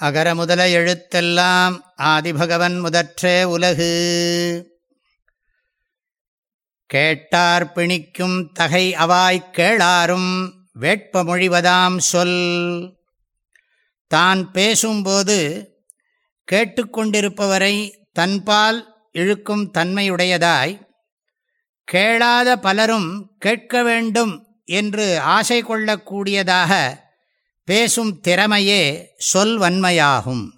அகர முதல எழுத்தெல்லாம் ஆதிபகவன் முதற்றே உலகு. கேட்டார் பிணிக்கும் தகை அவாய்க் கேளாரும் வேட்பமொழிவதாம் சொல். தான் பேசும்போது கேட்டுக்கொண்டிருப்பவரை தன்பால் இழுக்கும் தன்மையுடையதாய் கேளாத பலரும் கேட்க வேண்டும் என்று ஆசை கொள்ளக்கூடியதாக பேசும் திறமையே சொல்வன்மையாகும்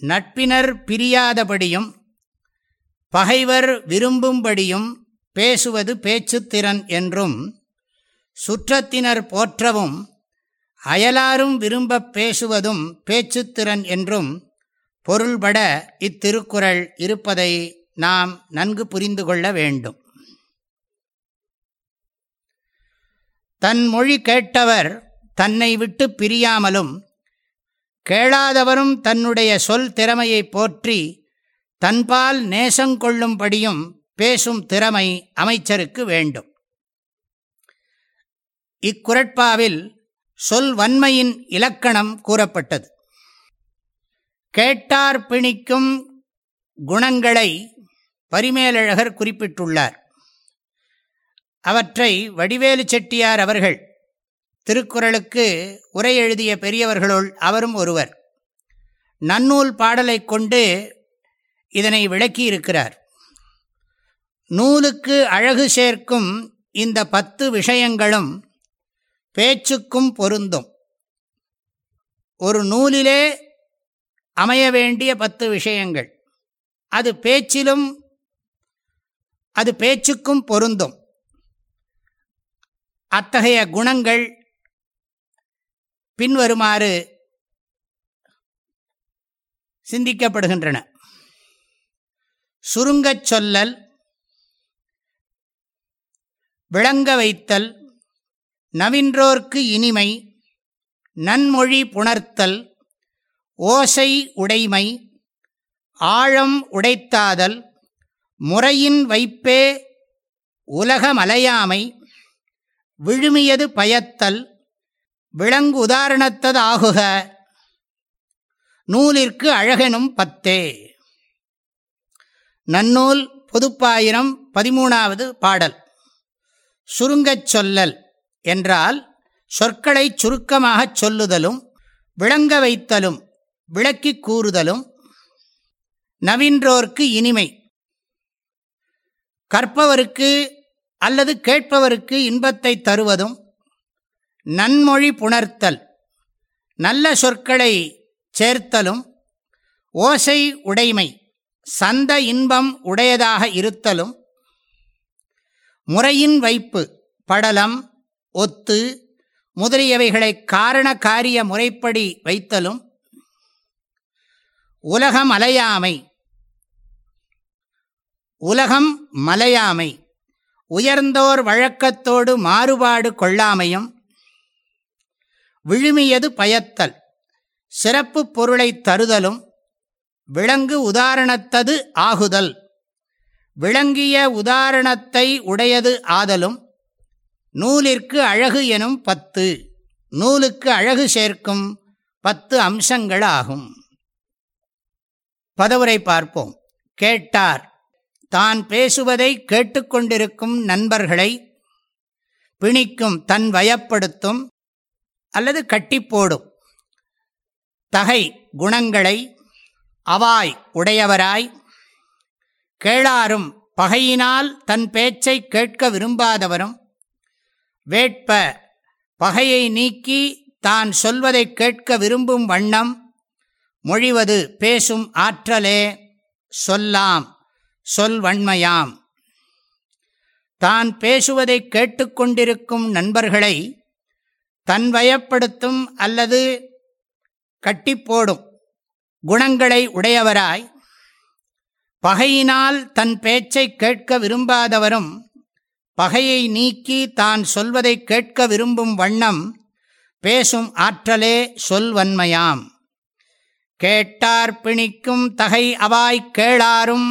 நட்பினர் பிரியாதபடியும் பகைவர் விரும்பும்படியும் பேசுவது பேச்சுத்திறன் என்றும் சுற்றத்தினர் போற்றவும் அயலாரும் விரும்பப் பேசுவதும் பேச்சுத்திறன் என்றும் பொருள்பட இத்திருக்குறள் இருப்பதை நாம் நன்கு புரிந்து கொள்ள வேண்டும். தன் மொழி கேட்டவர் தன்னை விட்டு பிரியாமலும் கேளாதவரும் தன்னுடைய சொல் திறமையை போற்றி தன்பால் நேசங்கொள்ளும்படியும் பேசும் திறமை அமைச்சருக்கு வேண்டும். இக்குரட்பாவில் சொல் வன்மையின் இலக்கணம் கூறப்பட்டது. கேட்டார் பிணிக்கும் குணங்களை பரிமேலழகர் குறிப்பிட்டுள்ளார். அவற்றை வடிவேலு செட்டியார் அவர்கள் திருக்குறளுக்கு உரை எழுதிய பெரியவர்களுள் அவரும் ஒருவர். நன்னூல் பாடலை கொண்டு இதனை விளக்கியிருக்கிறார். நூலுக்கு அழகு சேர்க்கும் இந்த பத்து விஷயங்களும் பேச்சுக்கும் பொருந்தும். ஒரு நூலிலே அமைய வேண்டிய பத்து விஷயங்கள். அது பேச்சிலும் அது பேச்சுக்கும் பொருந்தும். அத்தகைய குணங்கள் பின்வருமாறு சிந்திக்கப்படுகின்றன. சுருங்கச் சொல்லல் விளங்க வைத்தல் நவின்றோர்க்கு இனிமை நன்மொழி புணர்த்தல் ஓசை உடைமை ஆழம் உடைத்தாதல் முறையின் வைப்பே உலகமலையாமை விழுமியது பயத்தல் விலங்கு உதாரணத்தது ஆகுக. நூலிற்கு அழகெனும் பத்தே. நன்னூல் பொதுப்பாயிரம் பதிமூணாவது பாடல். சுருங்கச் சொல்லல் என்றால் சொற்களை சுருக்கமாகச் சொல்லுதலும் விளங்க வைத்தலும் விளக்கிக் கூறுதலும் நவின்றோர்க்கு இனிமை. கற்பவருக்கு அல்லது கேட்பவருக்கு இன்பத்தை தருவதும் நன்மொழி புணர்த்தல் நல்ல சொற்களை சேர்த்தலும் ஓசை உடைமை சந்த இன்பம் உடையதாக இருத்தலும் முறையின் வைப்பு படலம் ஒத்து முதலியவைகளை காரண காரிய முறைப்படி வைத்தலும் உலகம் அலையாமை உலகம் மலையாமை உயர்ந்தோர் வழக்கத்தோடு மாறுபாடு கொள்ளாமையும் விழுமியது பயத்தல் சிறப்பு பொருளை தருதலும் விலங்கு உதாரணத்தது ஆகுதல். விளங்கிய உதாரணத்தை உடையது ஆதலும் நூலிற்கு அழகு எனும் பத்து நூலுக்கு அழகு சேர்க்கும் பத்து அம்சங்களாகும். பதவுரை பார்ப்போம். கேட்டார். தான் பேசுவதை கேட்டுக்கொண்டிருக்கும் நண்பர்களை பிணிக்கும் தன் வயப்படுத்தும் அல்லது கட்டிப்போடும். தகை குணங்களை அவாய் உடையவராய் கேளாரும் பகையினால் தன் பேச்சை கேட்க விரும்பாதவரும் வேட்ப பகையை நீக்கி தான் சொல்வதை கேட்க விரும்பும் வண்ணம் மொழிவது பேசும் ஆற்றலே சொல்லாம். சொல்வண்மையாம் தான் பேசுவதை கேட்டுக்கொண்டிருக்கும் நண்பர்களை தன்வயப்படுத்தும் அல்லது கட்டிப்போடும் குணங்களை உடையவராய் பகையினால் தன் பேச்சை கேட்க விரும்பாதவரும் பகையை நீக்கி தான் சொல்வதை கேட்க விரும்பும் வண்ணம் பேசும் ஆற்றலே சொல்வன்மையாம் கேட்டார் பிணிக்கும் தகை அவாய்க் கேளாரும்